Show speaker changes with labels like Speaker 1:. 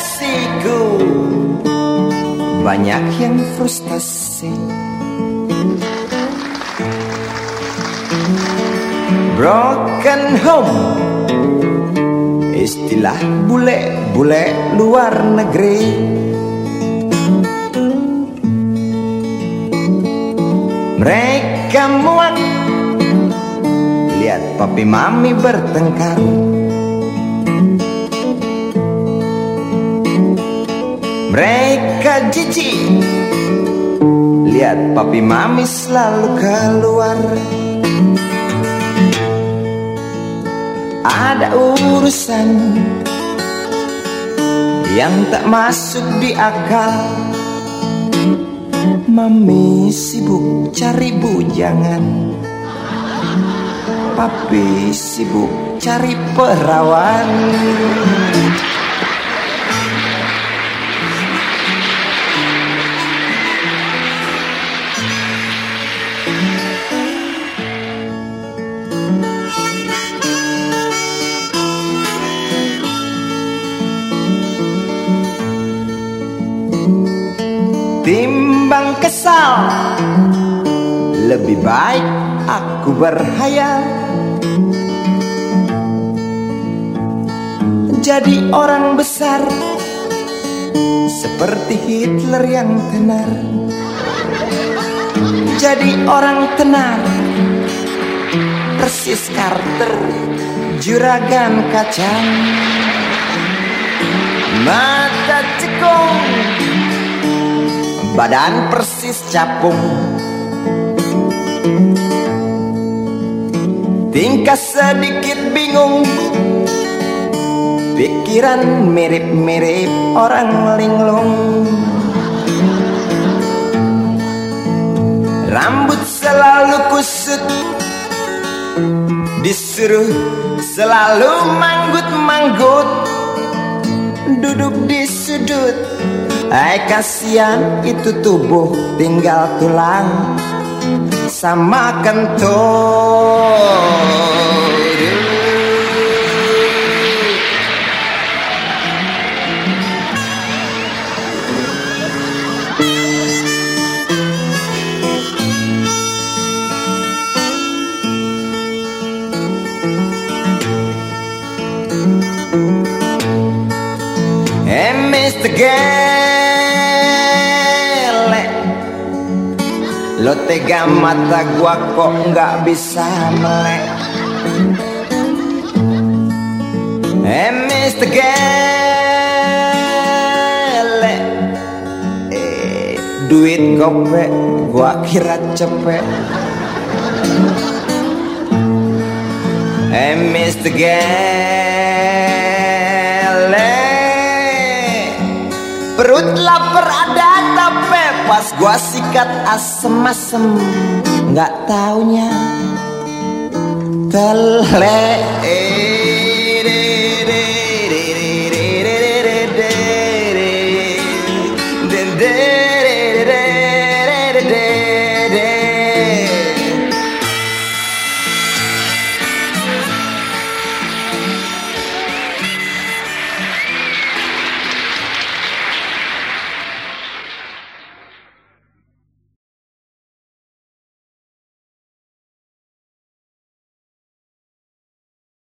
Speaker 1: kekasihku Banyak yang frustasi. Broken home. Istilah bule-bule luar negeri. Mereka muak. Lihat papi mami bertengkar Mereka jijik. Lihat papi mami selalu keluar. Ada urusan Yang tak masuk di akal. Mami sibuk cari bujangan. Papi sibuk cari perawan Timbang kesal. Lebih baik aku berhayal. Jadi orang besar Seperti Hitler yang tenar. Jadi orang tenar. Persis Carter Juragan kacang. Mata cekung Badan persis capung. Tingkah sedikit bingung. Pikiran mirip-mirip orang linglung. Rambut selalu kusut. Disuruh selalu manggut-manggut. Duduk di sudut Hai kasihan itu tubuh tinggal tulang sama kentut Hey Mr. Gele Lo tega mata gua kok nggak bisa melek Hey Mr. Gele eh, Duit gope gua kira cepet Hey Mr. Gele gua sikat asem-asem nggak taunya. Tele